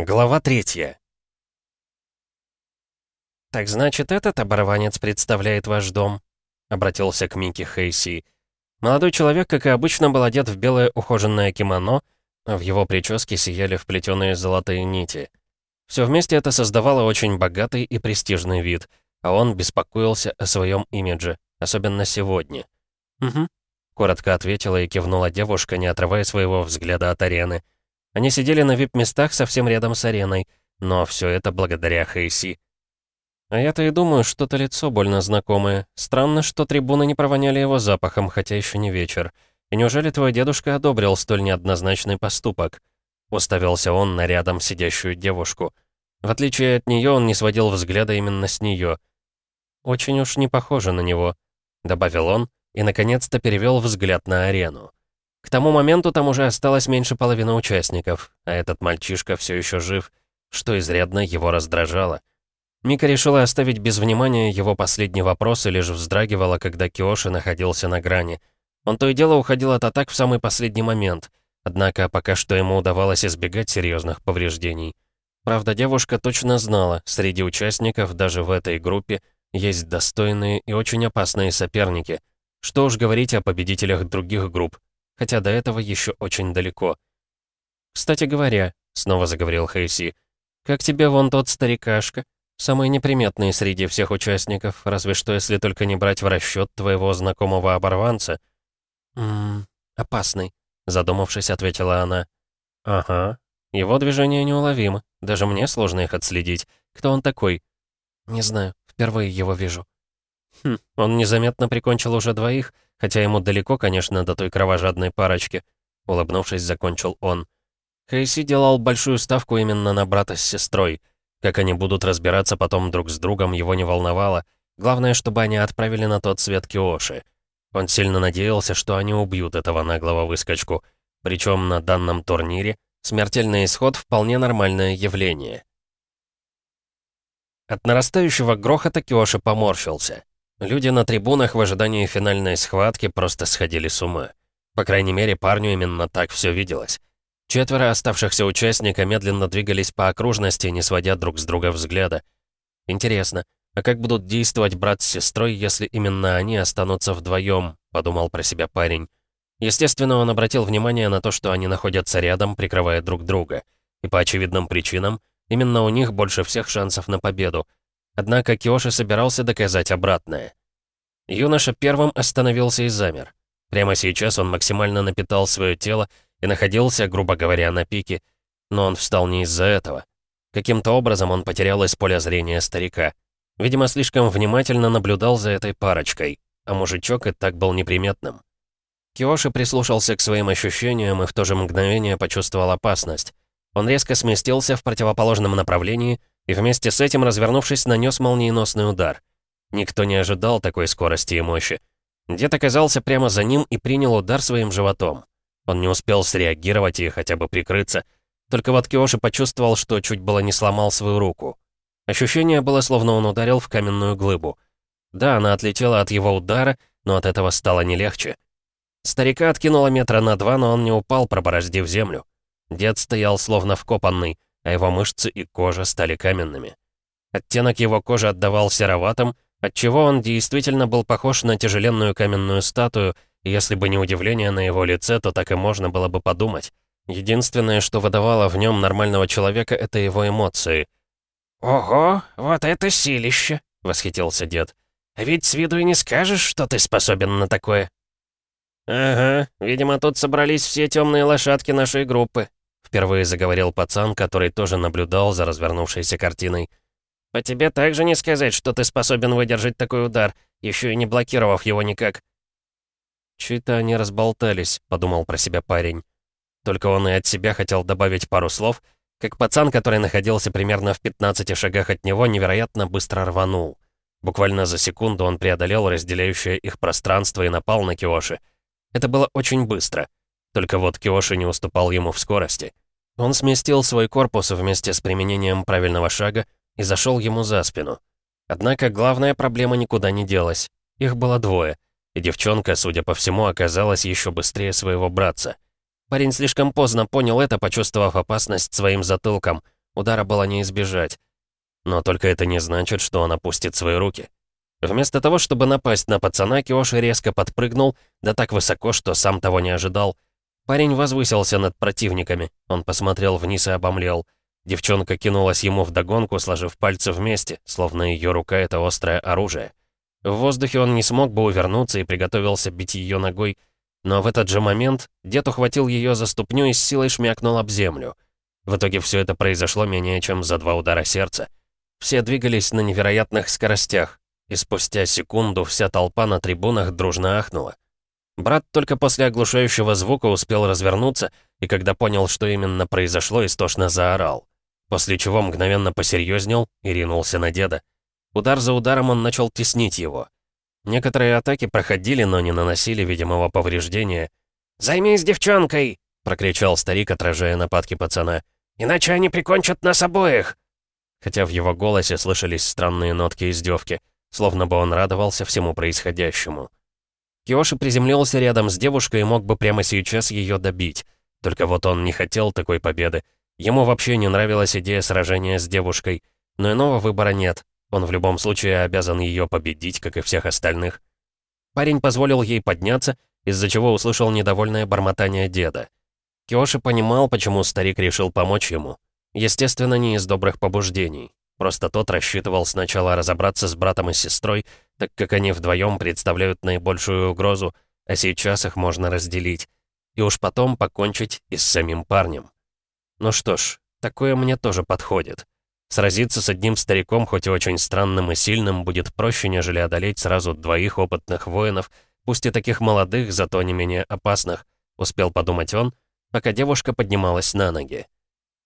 Глава третья. «Так значит, этот оборванец представляет ваш дом?» — обратился к Микки Хейси. Молодой человек, как и обычно, был одет в белое ухоженное кимоно, а в его прическе сияли вплетенные золотые нити. Все вместе это создавало очень богатый и престижный вид, а он беспокоился о своем имидже, особенно сегодня. «Угу», — коротко ответила и кивнула девушка, не отрывая своего взгляда от арены — они сидели на вип-местах совсем рядом с ареной, но все это благодаря Хейси. А я-то и думаю, что-то лицо больно знакомое. Странно, что трибуны не провоняли его запахом, хотя еще не вечер. И неужели твой дедушка одобрил столь неоднозначный поступок? Уставился он на рядом сидящую девушку. В отличие от нее, он не сводил взгляда именно с нее. «Очень уж не похоже на него», — добавил он, и, наконец-то, перевел взгляд на арену. К тому моменту там уже осталось меньше половины участников, а этот мальчишка все еще жив, что изрядно его раздражало. Мика решила оставить без внимания его последний вопрос и лишь вздрагивала, когда Киоши находился на грани. Он то и дело уходил от атак в самый последний момент, однако пока что ему удавалось избегать серьезных повреждений. Правда, девушка точно знала, среди участников даже в этой группе есть достойные и очень опасные соперники. Что уж говорить о победителях других групп, хотя до этого еще очень далеко. «Кстати говоря», — снова заговорил Хейси, «как тебе вон тот старикашка? Самый неприметный среди всех участников, разве что если только не брать в расчет твоего знакомого оборванца». «Ммм, опасный», — задумавшись, ответила она. «Ага, его движения неуловимы, даже мне сложно их отследить. Кто он такой?» «Не знаю, впервые его вижу». «Хм, он незаметно прикончил уже двоих, Хотя ему далеко, конечно, до той кровожадной парочки. Улыбнувшись, закончил он. Хейси делал большую ставку именно на брата с сестрой. Как они будут разбираться потом друг с другом, его не волновало. Главное, чтобы они отправили на тот свет Киоши. Он сильно надеялся, что они убьют этого наглого выскочку. Причем на данном турнире смертельный исход вполне нормальное явление. От нарастающего грохота Киоши поморщился. Люди на трибунах в ожидании финальной схватки просто сходили с ума. По крайней мере, парню именно так все виделось. Четверо оставшихся участника медленно двигались по окружности, не сводя друг с друга взгляда. Интересно, а как будут действовать брат с сестрой, если именно они останутся вдвоем? подумал про себя парень. Естественно, он обратил внимание на то, что они находятся рядом, прикрывая друг друга. И по очевидным причинам, именно у них больше всех шансов на победу — Однако Киоши собирался доказать обратное. Юноша первым остановился и замер. Прямо сейчас он максимально напитал свое тело и находился, грубо говоря, на пике. Но он встал не из-за этого. Каким-то образом он потерял из поля зрения старика. Видимо, слишком внимательно наблюдал за этой парочкой, а мужичок и так был неприметным. Киоши прислушался к своим ощущениям и в то же мгновение почувствовал опасность. Он резко сместился в противоположном направлении и вместе с этим, развернувшись, нанес молниеносный удар. Никто не ожидал такой скорости и мощи. Дед оказался прямо за ним и принял удар своим животом. Он не успел среагировать и хотя бы прикрыться. Только вот Киоши почувствовал, что чуть было не сломал свою руку. Ощущение было, словно он ударил в каменную глыбу. Да, она отлетела от его удара, но от этого стало не легче. Старика откинуло метра на два, но он не упал, пробороздив землю. Дед стоял словно вкопанный а его мышцы и кожа стали каменными. Оттенок его кожи отдавал сероватым, отчего он действительно был похож на тяжеленную каменную статую, и если бы не удивление на его лице, то так и можно было бы подумать. Единственное, что выдавало в нем нормального человека, это его эмоции. «Ого, вот это силище!» — восхитился дед. «А ведь с виду и не скажешь, что ты способен на такое». «Ага, видимо, тут собрались все темные лошадки нашей группы», Впервые заговорил пацан, который тоже наблюдал за развернувшейся картиной. «По тебе также не сказать, что ты способен выдержать такой удар, еще и не блокировав его никак». «Чьи-то они разболтались», — подумал про себя парень. Только он и от себя хотел добавить пару слов, как пацан, который находился примерно в 15 шагах от него, невероятно быстро рванул. Буквально за секунду он преодолел разделяющее их пространство и напал на Киоши. Это было очень быстро — только вот Киоши не уступал ему в скорости. Он сместил свой корпус вместе с применением правильного шага и зашел ему за спину. Однако главная проблема никуда не делась. Их было двое, и девчонка, судя по всему, оказалась еще быстрее своего братца. Парень слишком поздно понял это, почувствовав опасность своим затылком. Удара было не избежать. Но только это не значит, что он опустит свои руки. Вместо того, чтобы напасть на пацана, Киоши резко подпрыгнул, да так высоко, что сам того не ожидал. Парень возвысился над противниками. Он посмотрел вниз и обомлел. Девчонка кинулась ему вдогонку, сложив пальцы вместе, словно ее рука — это острое оружие. В воздухе он не смог бы увернуться и приготовился бить ее ногой, но в этот же момент дед ухватил ее за ступню и с силой шмякнул об землю. В итоге все это произошло менее чем за два удара сердца. Все двигались на невероятных скоростях, и спустя секунду вся толпа на трибунах дружно ахнула. Брат только после оглушающего звука успел развернуться, и когда понял, что именно произошло, истошно заорал. После чего мгновенно посерьезнел и ринулся на деда. Удар за ударом он начал теснить его. Некоторые атаки проходили, но не наносили видимого повреждения. «Займись девчонкой!» — прокричал старик, отражая нападки пацана. «Иначе они прикончат нас обоих!» Хотя в его голосе слышались странные нотки издевки, словно бы он радовался всему происходящему. Киоши приземлился рядом с девушкой и мог бы прямо сейчас ее добить. Только вот он не хотел такой победы. Ему вообще не нравилась идея сражения с девушкой. Но иного выбора нет. Он в любом случае обязан ее победить, как и всех остальных. Парень позволил ей подняться, из-за чего услышал недовольное бормотание деда. Киоши понимал, почему старик решил помочь ему. Естественно, не из добрых побуждений. Просто тот рассчитывал сначала разобраться с братом и сестрой, так как они вдвоем представляют наибольшую угрозу, а сейчас их можно разделить. И уж потом покончить и с самим парнем. Ну что ж, такое мне тоже подходит. Сразиться с одним стариком, хоть и очень странным и сильным, будет проще, нежели одолеть сразу двоих опытных воинов, пусть и таких молодых, зато не менее опасных, успел подумать он, пока девушка поднималась на ноги.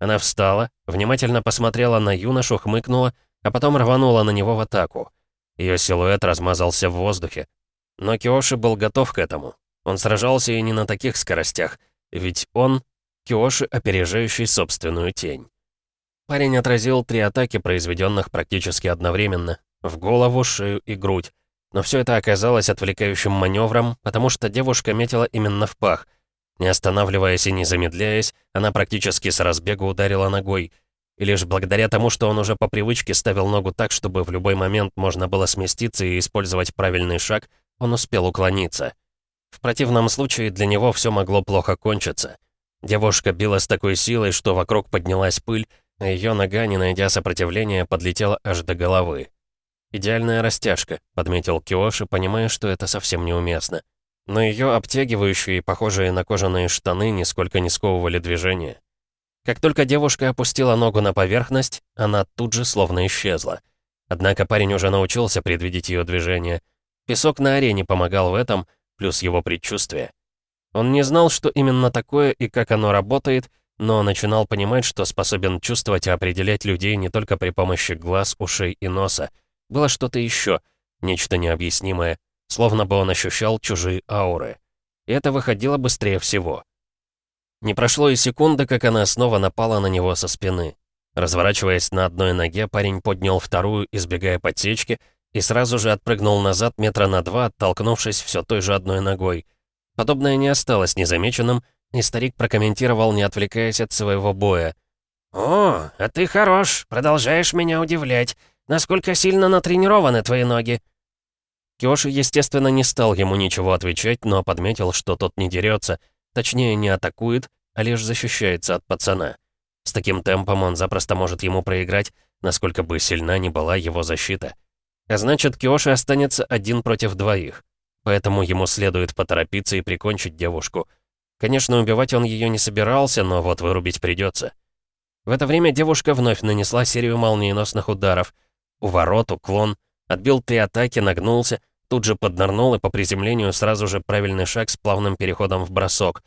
Она встала, внимательно посмотрела на юношу, хмыкнула, а потом рванула на него в атаку. Ее силуэт размазался в воздухе. Но Киоши был готов к этому. Он сражался и не на таких скоростях, ведь он — Киоши, опережающий собственную тень. Парень отразил три атаки, произведенных практически одновременно, в голову, шею и грудь. Но все это оказалось отвлекающим маневром, потому что девушка метила именно в пах. Не останавливаясь и не замедляясь, она практически с разбегу ударила ногой. И лишь благодаря тому, что он уже по привычке ставил ногу так, чтобы в любой момент можно было сместиться и использовать правильный шаг, он успел уклониться. В противном случае для него все могло плохо кончиться. Девушка била с такой силой, что вокруг поднялась пыль, а ее нога, не найдя сопротивления, подлетела аж до головы. «Идеальная растяжка», — подметил Киоши, понимая, что это совсем неуместно. Но ее обтягивающие, похожие на кожаные штаны, нисколько не сковывали движение. Как только девушка опустила ногу на поверхность, она тут же словно исчезла. Однако парень уже научился предвидеть ее движение. Песок на арене помогал в этом, плюс его предчувствие. Он не знал, что именно такое и как оно работает, но начинал понимать, что способен чувствовать и определять людей не только при помощи глаз, ушей и носа. Было что-то еще, нечто необъяснимое, словно бы он ощущал чужие ауры. И это выходило быстрее всего. Не прошло и секунды, как она снова напала на него со спины. Разворачиваясь на одной ноге, парень поднял вторую, избегая подсечки, и сразу же отпрыгнул назад метра на два, оттолкнувшись все той же одной ногой. Подобное не осталось незамеченным, и старик прокомментировал, не отвлекаясь от своего боя. «О, а ты хорош, продолжаешь меня удивлять. Насколько сильно натренированы твои ноги?» Киоши, естественно, не стал ему ничего отвечать, но подметил, что тот не дерется, точнее, не атакует, а лишь защищается от пацана. С таким темпом он запросто может ему проиграть, насколько бы сильна ни была его защита. А значит, Киоши останется один против двоих. Поэтому ему следует поторопиться и прикончить девушку — Конечно, убивать он ее не собирался, но вот вырубить придется. В это время девушка вновь нанесла серию молниеносных ударов. У ворот, уклон, отбил три атаки, нагнулся, тут же поднырнул и по приземлению сразу же правильный шаг с плавным переходом в бросок.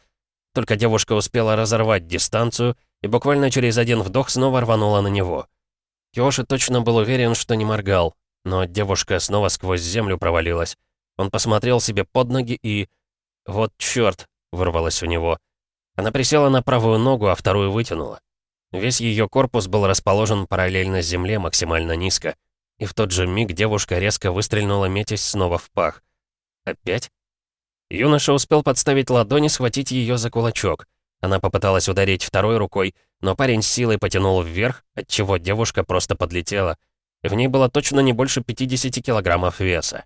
Только девушка успела разорвать дистанцию и буквально через один вдох снова рванула на него. Киоши точно был уверен, что не моргал, но девушка снова сквозь землю провалилась. Он посмотрел себе под ноги и... Вот чёрт, вырвалось у него. Она присела на правую ногу, а вторую вытянула. Весь ее корпус был расположен параллельно земле максимально низко. И в тот же миг девушка резко выстрельнула, метясь снова в пах. Опять? Юноша успел подставить ладони, схватить ее за кулачок. Она попыталась ударить второй рукой, но парень с силой потянул вверх, отчего девушка просто подлетела. В ней было точно не больше 50 килограммов веса.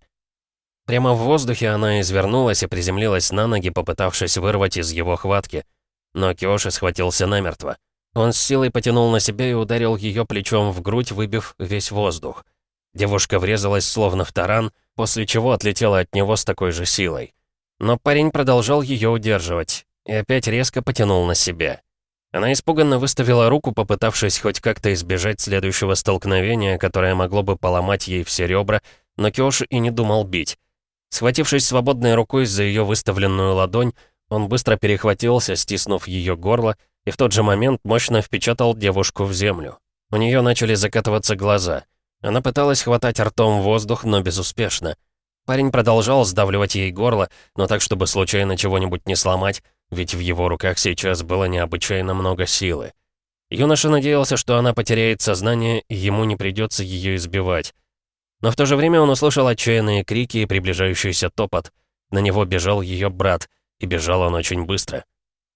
Прямо в воздухе она извернулась и приземлилась на ноги, попытавшись вырвать из его хватки. Но Киоши схватился намертво. Он с силой потянул на себя и ударил ее плечом в грудь, выбив весь воздух. Девушка врезалась словно в таран, после чего отлетела от него с такой же силой. Но парень продолжал ее удерживать и опять резко потянул на себя. Она испуганно выставила руку, попытавшись хоть как-то избежать следующего столкновения, которое могло бы поломать ей все ребра, но Киоши и не думал бить. Схватившись свободной рукой за ее выставленную ладонь, он быстро перехватился, стиснув ее горло, и в тот же момент мощно впечатал девушку в землю. У нее начали закатываться глаза. Она пыталась хватать ртом воздух, но безуспешно. Парень продолжал сдавливать ей горло, но так, чтобы случайно чего-нибудь не сломать, ведь в его руках сейчас было необычайно много силы. Юноша надеялся, что она потеряет сознание, и ему не придется ее избивать. Но в то же время он услышал отчаянные крики и приближающийся топот. На него бежал ее брат, и бежал он очень быстро.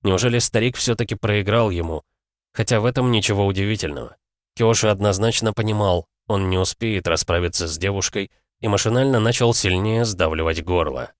Неужели старик все-таки проиграл ему? Хотя в этом ничего удивительного. Киоши однозначно понимал, он не успеет расправиться с девушкой, и машинально начал сильнее сдавливать горло.